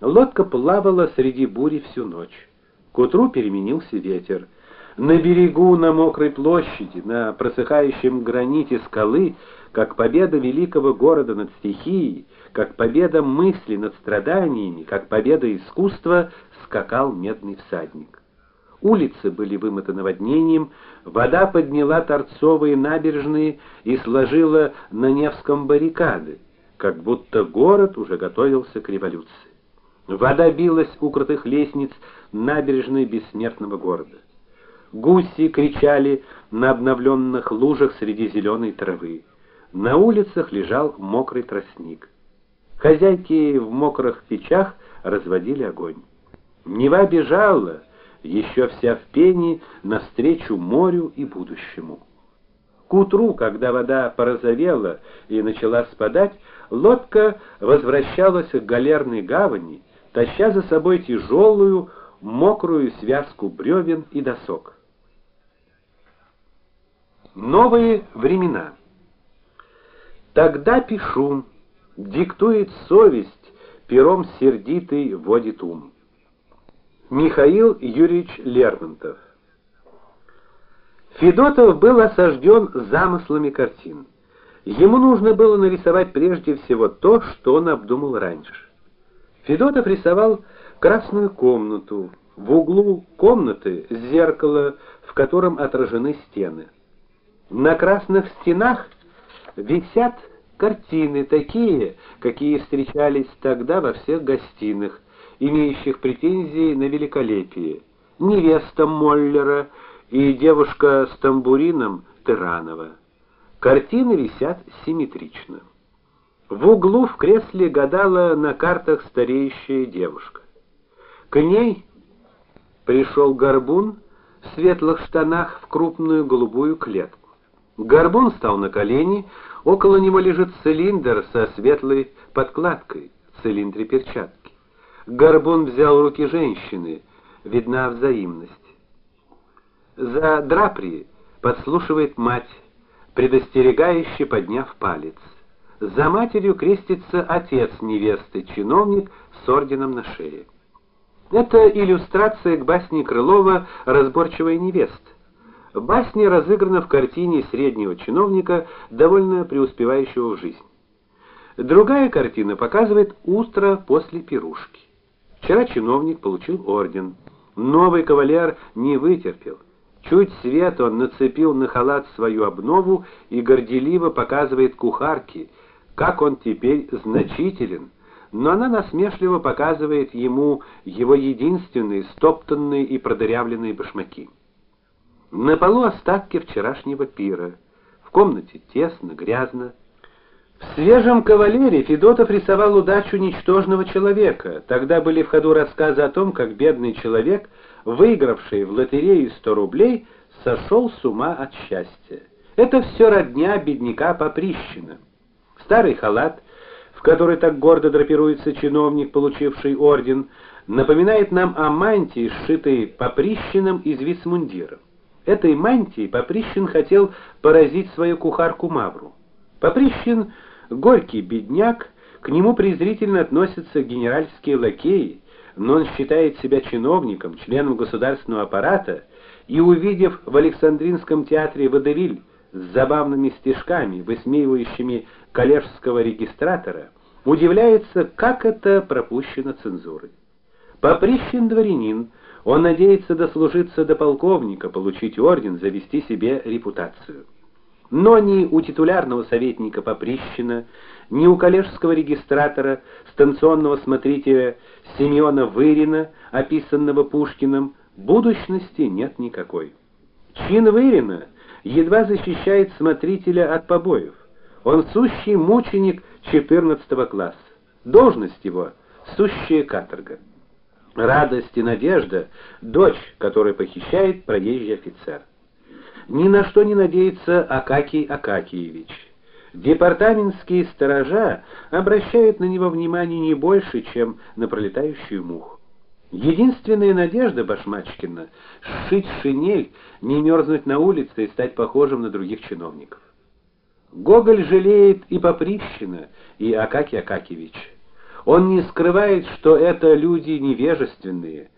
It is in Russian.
Лодка плавала среди бури всю ночь. К утру переменился ветер. На берегу, на мокрой площади, на просыхающем граните скалы, как победа великого города над стихией, как победа мысли над страданиями, как победа искусства, скакал медный всадник. Улицы были вымотаны наводнением, вода подняла торцовые набережные и сложила на Невском баррикады, как будто город уже готовился к революции. Вода билась у крутых лестниц набережной бессмертного города. Гуси кричали на обновленных лужах среди зеленой травы. На улицах лежал мокрый тростник. Хозяйки в мокрых печах разводили огонь. Нева бежала, еще вся в пене, навстречу морю и будущему. К утру, когда вода порозовела и начала спадать, лодка возвращалась к галерной гавани, таща за собой тяжелую, мокрую связку бревен и досок. Новые времена. Тогда пишу, диктует совесть, пером сердитый водит ум. Михаил Юрьевич Лермонтов. Федотов был осажден замыслами картин. Ему нужно было нарисовать прежде всего то, что он обдумал раньше. Федотов рисовал красную комнату, в углу комнаты зеркало, в котором отражены стены. На красных стенах висят картины такие, какие встречались тогда во всех гостиных, имеющих претензии на великолепие. Невеста Моллера и девушка с тамбурином Тыранова. Картины висят симметрично. В углу в кресле гадала на картах стареющая девушка. К ней пришел горбун в светлых штанах в крупную голубую клетку. Горбун встал на колени, около него лежит цилиндр со светлой подкладкой, в цилиндре перчатки. Горбун взял руки женщины, видна взаимность. За драпри подслушивает мать, предостерегающе подняв палец. За матерью крестится отец невесты, чиновник с орденом на шее. Это иллюстрация к басне Крылова Разборчивая невеста. Басня разыграна в картине среднего чиновника, довольно преуспевающего в жизни. Другая картина показывает утро после пирушки. Вчера чиновник получил орден. Новый кавалер не вытерпел. Чуть свет он нацепил на халат свою обнову и горделиво показывает кухарке, как он теперь значителен. Но она насмешливо показывает ему его единственные стоптанные и продырявленные башмаки. На полу остатки вчерашнего пира. В комнате тесно, грязно. В свежем кавалере Федотов рисовал удачу ничтожного человека. Тогда были в ходу рассказы о том, как бедный человек, выигравший в лотерею 100 рублей, сошел с ума от счастья. Это все родня бедняка Поприщина. Старый халат, в который так гордо драпируется чиновник, получивший орден, напоминает нам о мантии, сшитой Поприщиным из вицмундира. Этой мантией Поприщин хотел поразить свою кухарку Мавру. Поприщин горький бедняк, к нему презрительно относятся генеральские лакеи, но он считает себя чиновником, членом государственного аппарата, и увидев в Александринском театре водевиль с забавными стишками, высмеивающими коллежского регистратора, удивляется, как это пропущено цензурой. Поприщин дворянин, он надеется дослужиться до полковника, получить орден, завести себе репутацию. Но ни у титулярного советника Поприщина, ни у коллежского регистратора, станционного смотрителя Семёна Вырина, описанного Пушкиным, будущности нет никакой. Чин Вырина едва защищает смотрителя от побоев. Он сущий мученик 14 класса. Должность его сущая каторга. Радость и надежда дочь, которую похищает проезжий офицер. Ни на что не надеется Акакий Акакиевич. Департаментские сторожа обращают на него внимание не больше, чем на пролетающую муху. Единственная надежда Башмачкина сшить шинель, не мерзнуть на улице и стать похожим на других чиновников. Гоголь жалеет и Поприщина, и Акакия Акакиевича. Он не скрывает, что это люди невежественные,